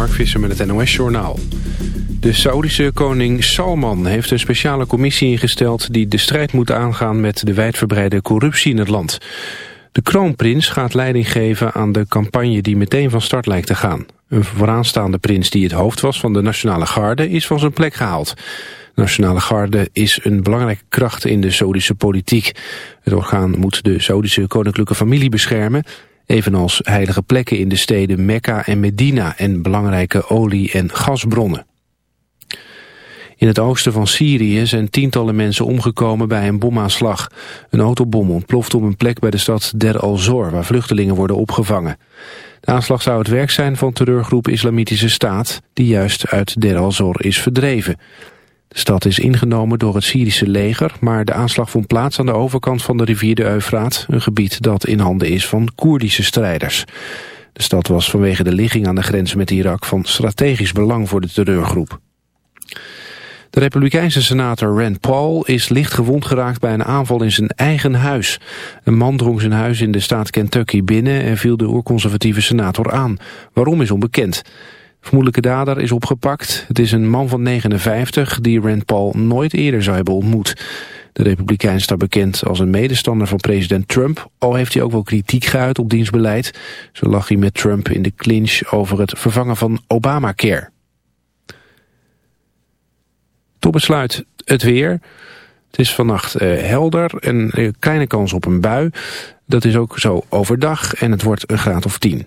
Mark Visser met het NOS-journaal. De Saoedische koning Salman heeft een speciale commissie ingesteld... die de strijd moet aangaan met de wijdverbreide corruptie in het land. De kroonprins gaat leiding geven aan de campagne die meteen van start lijkt te gaan. Een vooraanstaande prins die het hoofd was van de Nationale Garde is van zijn plek gehaald. De Nationale Garde is een belangrijke kracht in de Saoedische politiek. Het orgaan moet de Saoedische koninklijke familie beschermen evenals heilige plekken in de steden Mekka en Medina en belangrijke olie- en gasbronnen. In het oosten van Syrië zijn tientallen mensen omgekomen bij een bomaanslag. Een autobom ontploft op een plek bij de stad Der al-Zor, waar vluchtelingen worden opgevangen. De aanslag zou het werk zijn van terreurgroep Islamitische Staat, die juist uit Der al-Zor is verdreven. De stad is ingenomen door het Syrische leger, maar de aanslag vond plaats aan de overkant van de rivier de Eufraat, een gebied dat in handen is van Koerdische strijders. De stad was vanwege de ligging aan de grens met Irak van strategisch belang voor de terreurgroep. De republikeinse senator Rand Paul is licht gewond geraakt bij een aanval in zijn eigen huis. Een man drong zijn huis in de staat Kentucky binnen en viel de oerconservatieve senator aan. Waarom is onbekend. Vermoedelijke dader is opgepakt. Het is een man van 59 die Rand Paul nooit eerder zou hebben ontmoet. De Republikein staat bekend als een medestander van president Trump... al heeft hij ook wel kritiek geuit op dienstbeleid. Zo lag hij met Trump in de clinch over het vervangen van Obamacare. Tot besluit het weer. Het is vannacht uh, helder, een uh, kleine kans op een bui. Dat is ook zo overdag en het wordt een graad of 10.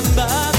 remember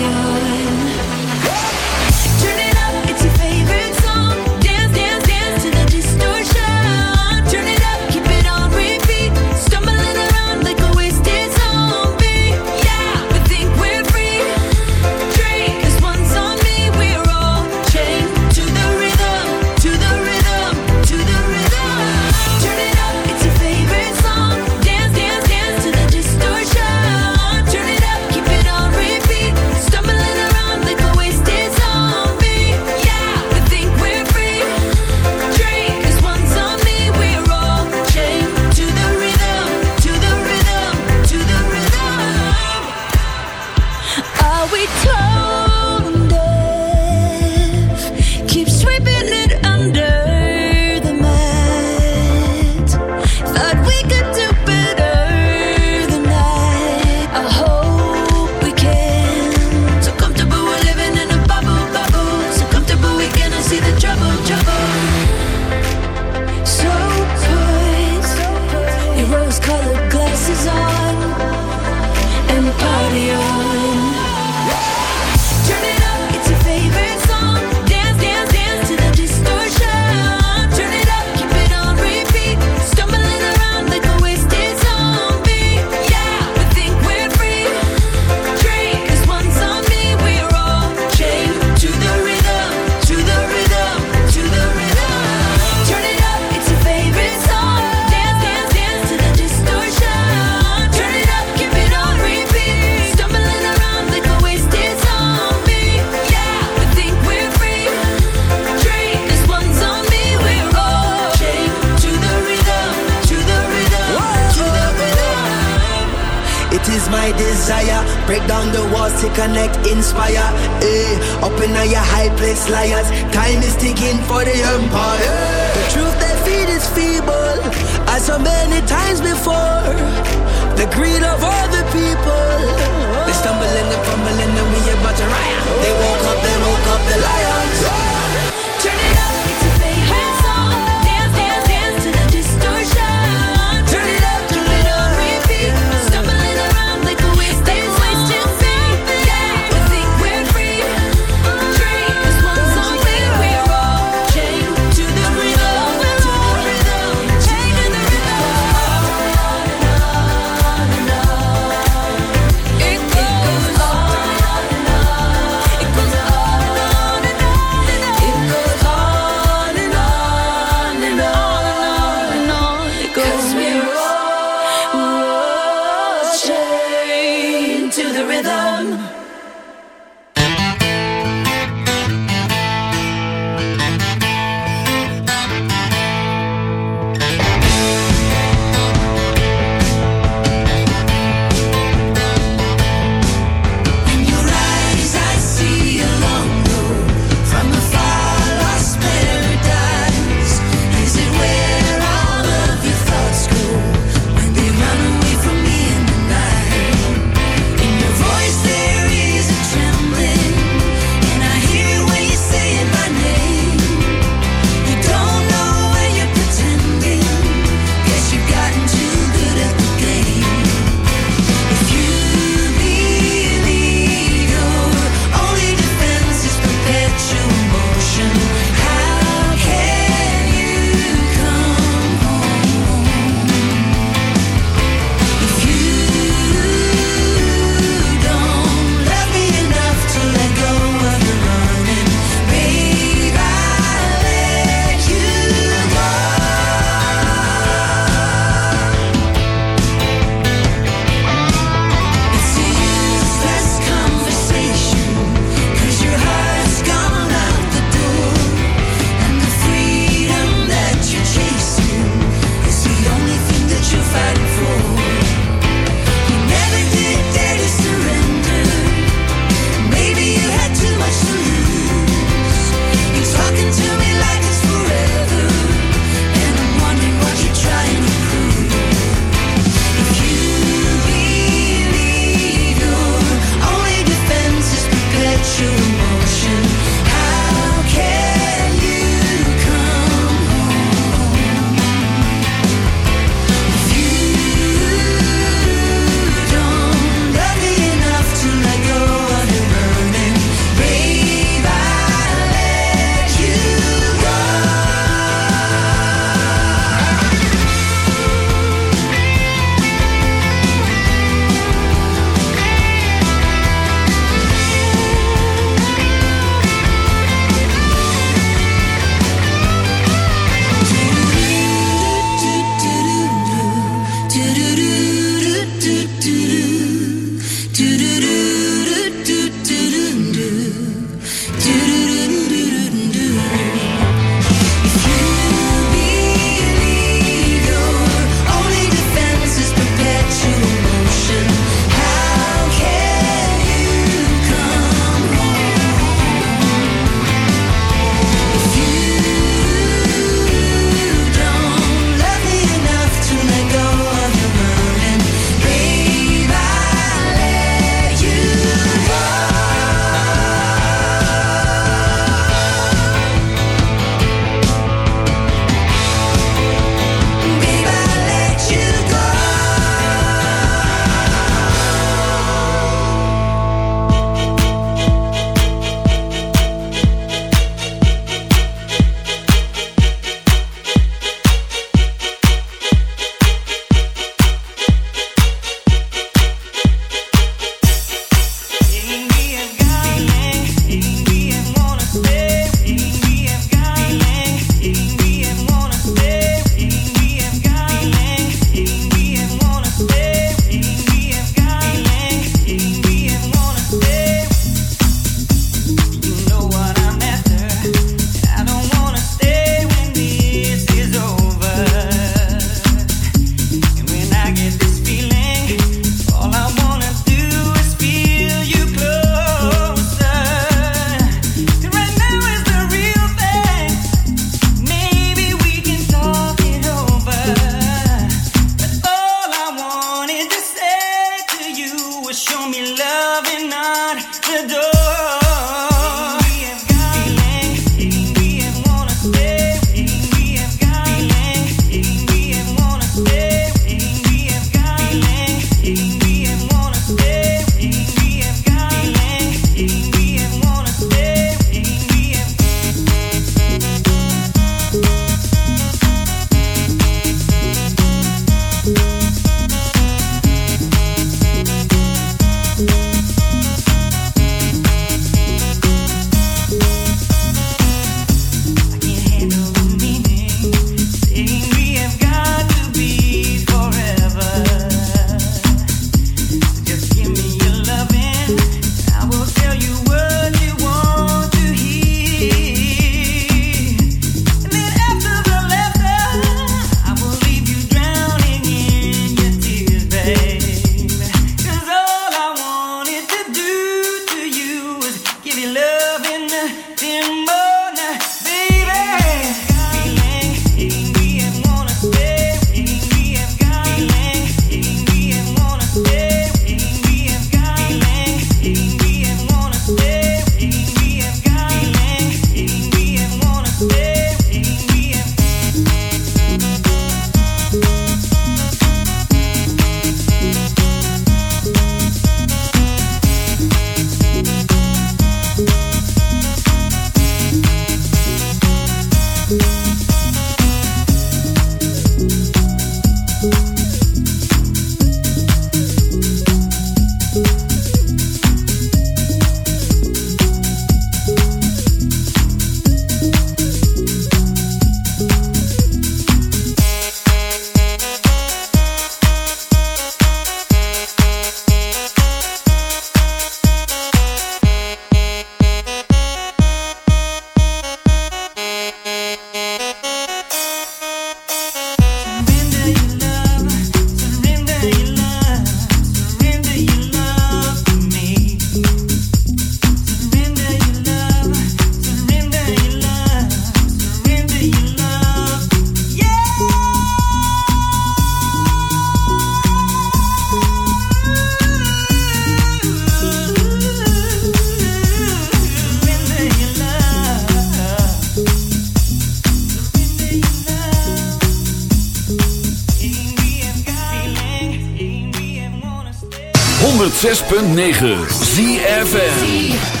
106.9 ZFM.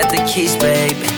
got the keys, baby.